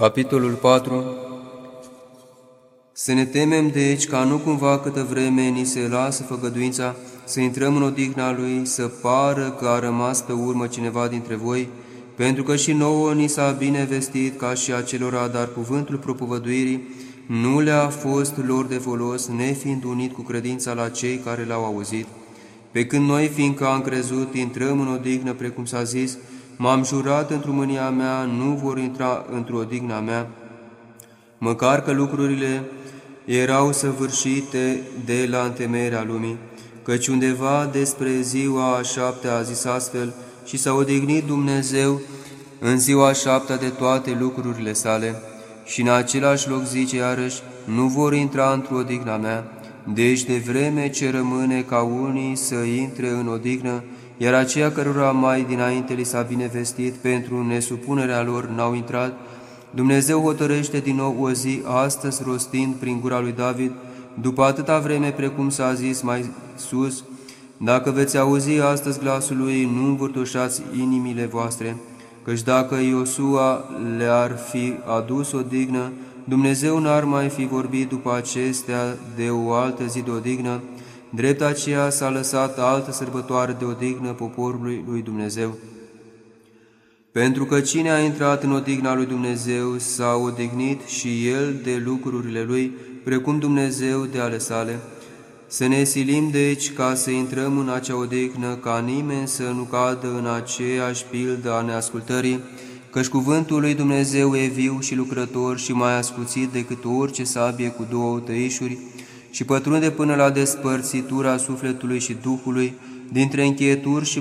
Capitolul 4 Să ne temem deci ca nu cumva câtă vreme ni se lasă făgăduința să intrăm în odihna Lui, să pară că a rămas pe urmă cineva dintre voi, pentru că și nouă ni s-a bine vestit ca și acelora, dar cuvântul propovăduirii nu le-a fost lor de folos, nefiind unit cu credința la cei care l-au auzit. Pe când noi, fiindcă am crezut, intrăm în odihnă, precum s-a zis, M-am jurat într-o mânia mea, nu vor intra într-o digna mea, măcar că lucrurile erau săvârșite de la întemeierea lumii, căci undeva despre ziua a șaptea a zis astfel, și s-a odihnit Dumnezeu în ziua a șaptea de toate lucrurile sale, și în același loc zice iarăși, nu vor intra într-o digna mea, deci de vreme ce rămâne ca unii să intre în odihnă, iar aceia cărora mai dinainte li s-a binevestit pentru nesupunerea lor n-au intrat, Dumnezeu hotărăște din nou o zi astăzi rostind prin gura lui David, după atâta vreme precum s-a zis mai sus, dacă veți auzi astăzi glasul lui, nu învârtoșați inimile voastre, căci dacă Iosua le-ar fi adus o dignă, Dumnezeu n-ar mai fi vorbit după acestea de o altă zi de odignă, Drept aceea s-a lăsat altă sărbătoare de odihnă poporului lui Dumnezeu. Pentru că cine a intrat în odihna lui Dumnezeu s-a odihnit și el de lucrurile lui, precum Dumnezeu de ale sale. Să ne silim deci ca să intrăm în acea odihnă, ca nimeni să nu cadă în aceeași pildă a neascultării, căci cuvântul lui Dumnezeu e viu și lucrător și mai ascuțit decât orice sabie cu două tăișuri, și pătrunde până la despărțitura sufletului și Duhului, dintre închieturi și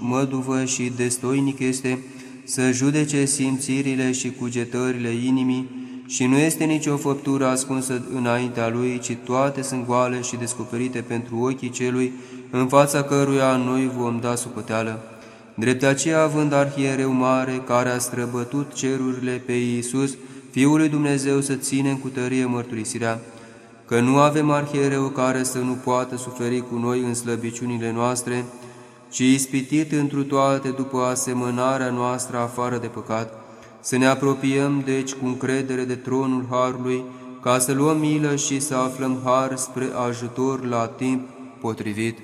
măduvă și destoinic este să judece simțirile și cugetările inimii și nu este nicio făptură ascunsă înaintea Lui, ci toate sunt goale și descoperite pentru ochii Celui, în fața căruia noi vom da socoteală. Drept aceea, având arhiereu mare, care a străbătut cerurile pe Iisus, Fiul lui Dumnezeu să ținem cu tărie mărturisirea, că nu avem arhiereu care să nu poată suferi cu noi în slăbiciunile noastre, ci ispitit întru toate după asemănarea noastră afară de păcat, să ne apropiem deci cu încredere de tronul Harului, ca să luăm milă și să aflăm har spre ajutor la timp potrivit.